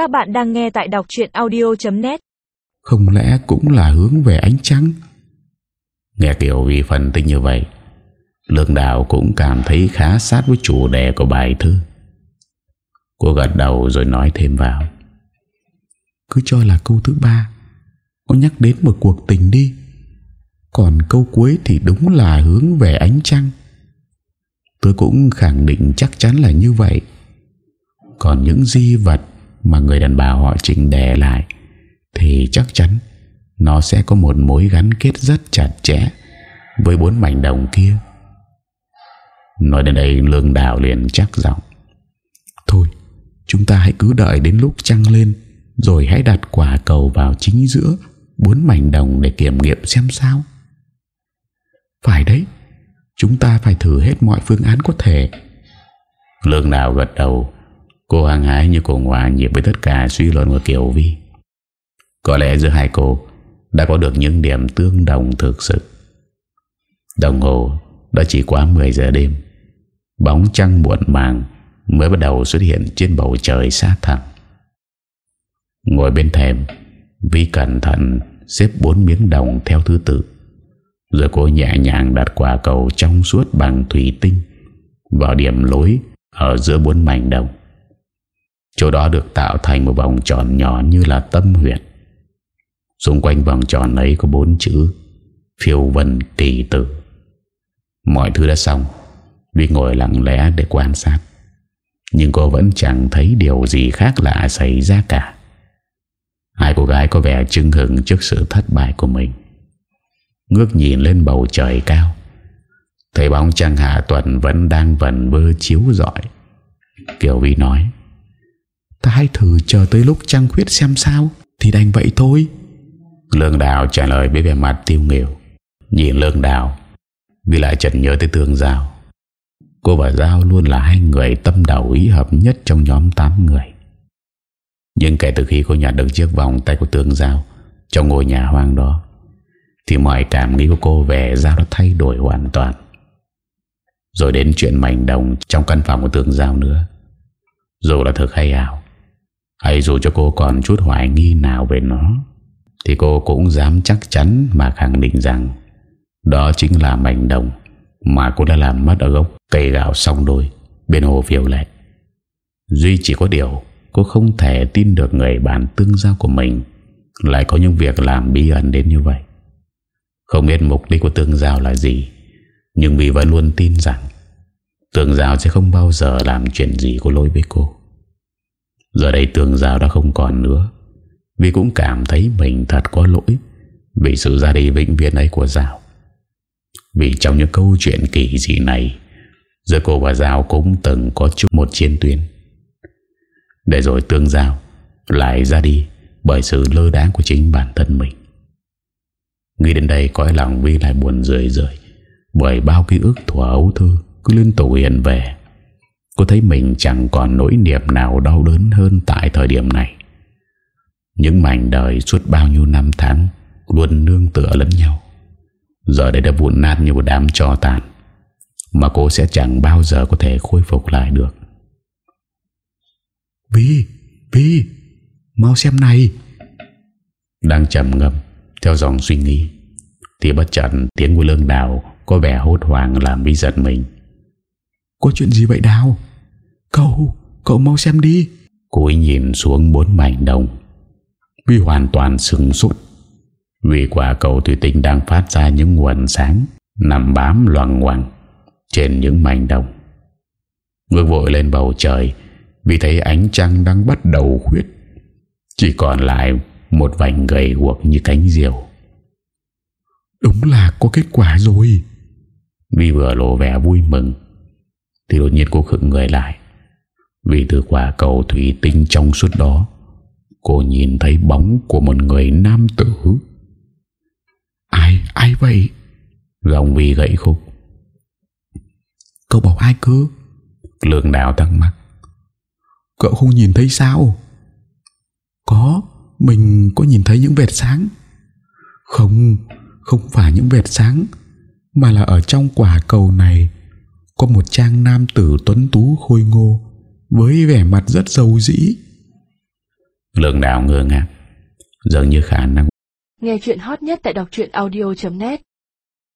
Các bạn đang nghe tại đọc chuyện audio.net Không lẽ cũng là hướng về ánh trăng? Nghe Kiều Vi phân tích như vậy Lương Đào cũng cảm thấy khá sát với chủ đề của bài thư Cô gật đầu rồi nói thêm vào. Cứ cho là câu thứ ba Có nhắc đến một cuộc tình đi. Còn câu cuối thì đúng là hướng về ánh trăng. Tôi cũng khẳng định chắc chắn là như vậy. Còn những di vật mà người đàn bà họ trình để lại, Thì chắc chắn Nó sẽ có một mối gắn kết rất chặt chẽ Với bốn mảnh đồng kia. Nói đến đây, lương đào liền chắc giọng, Thôi, Chúng ta hãy cứ đợi đến lúc trăng lên, Rồi hãy đặt quả cầu vào chính giữa Bốn mảnh đồng để kiểm nghiệm xem sao. Phải đấy, Chúng ta phải thử hết mọi phương án có thể. Lương đào gật đầu Cô hàng hái như cùng hòa nhịp với tất cả suy luận của Kiều Vi. Có lẽ giữa hai cô Đã có được những điểm tương đồng thực sự. Đồng hồ đã chỉ quá 10 giờ đêm. Bóng trăng muộn màng Mới bắt đầu xuất hiện trên bầu trời xa thẳm. Ngồi bên thềm, Vi cẩn thận xếp bốn miếng đồng theo thứ tự. Rồi cô nhẹ nhàng đặt quả cầu trong suốt bằng thủy tinh Vào điểm lối ở giữa bốn mảnh đồng. Chỗ đó được tạo thành một vòng tròn nhỏ như là tâm huyệt. Xung quanh vòng tròn ấy có bốn chữ, Phiêu vân kỳ tử. Mọi thứ đã xong. Vi ngồi lặng lẽ để quan sát. Nhưng cô vẫn chẳng thấy điều gì khác lạ xảy ra cả. Hai cô gái có vẻ chưng hừng trước sự thất bại của mình. Ngước nhìn lên bầu trời cao. Thấy bóng trăng hạ tuần vẫn đang vần vơ chiếu rọi. Kiều Vi nói Ta hãy thử chờ tới lúc trăng khuyết xem sao, Thì đành vậy thôi. Lương Đào trả lời với vẻ mặt tiêu nghỉu Nhìn Lương Đào, Vì lại chợt nhớ tới Tương Giao. Cô và Giao luôn là hai người tâm đầu ý hợp nhất trong nhóm 8 người. Nhưng kể từ khi cô nhặt được chiếc vòng tay của Tương Giao Trong ngôi nhà hoang đó, Thì mọi cảm nghĩ của cô về Giao đã thay đổi hoàn toàn. Rồi đến chuyện mảnh đồng Trong căn phòng của Tương Giao nữa. Dù là thực hay ảo hay dù cho cô còn chút hoài nghi nào về nó, Thì cô cũng dám chắc chắn mà khẳng định rằng Đó chính là mảnh đồng Mà cô đã làm mất ở gốc cây gạo song đôi Bên hồ phiêu lệ. Duy chỉ có điều, Cô không thể tin được người bạn tương giao của mình Lại có những việc làm bí ẩn đến như vậy. Không biết mục đích của tương giao là gì, Nhưng vì vẫn luôn tin rằng Tương giao sẽ không bao giờ làm chuyện gì có lỗi với cô. Giờ đây tường giao đã không còn nữa. Vì cũng cảm thấy mình thật có lỗi Vì sự ra đi vĩnh viễn ấy của Giao. Vì trong những câu chuyện kỳ dị này, Giữa cô và Giao cũng từng có chút một chiến tuyến. Để rồi tương Giao Lại ra đi Bởi sự lơ đáng của chính bản thân mình. Nghĩ đến đây cõi lòng Vi lại buồn rười rời Bởi bao ký ức thuở ấu thư Cứ liên tục hiện về. Cô thấy mình chẳng còn nỗi niềm nào đau đớn hơn tại thời điểm này. Những mảnh đời suốt bao nhiêu năm tháng Luôn nương tựa lẫn nhau. Giờ đây đã vụn nát như một đám trò tàn Mà cô sẽ chẳng bao giờ có thể khôi phục lại được. Vi, Vi, mau xem này. Đang trầm ngâm Theo dòng suy nghĩ Thì bất chợt tiếng của lương đào Có vẻ hốt hoảng làm Vi giật mình. Có chuyện gì vậy Đào Cậu, cậu mau xem đi. Cô ấy nhìn xuống bốn mảnh đồng. Vi hoàn toàn sừng sốt Vì quả cầu thủy tinh đang phát ra những nguồn sáng Nằm bám loằng ngoằng Trên những mảnh đồng. Ngược vội lên bầu trời Vì thấy ánh trăng đang bắt đầu khuyết. Chỉ còn lại Một vành gầy guộc như cánh diều. Đúng là có kết quả rồi. Vi vừa lộ vẻ vui mừng. Thì đột nhiên cô khựng người lại Vì từ quả cầu thủy tinh trong suốt đó Cô nhìn thấy bóng của một người nam tử Ai, ai vậy? Gòng Vi gãy khúc Cậu bảo ai cơ? Lương đào thắc mắc Cậu không nhìn thấy sao? Có, mình có nhìn thấy những vệt sáng Không, không phải những vệt sáng Mà là ở trong quả cầu này Có một trang nam tử tuấn tú khôi ngô Với vẻ mặt rất giàu dĩ. Lương đào ngơ ngác Dường như khả năng. Nghe chuyện hot nhất tại đọc audio.net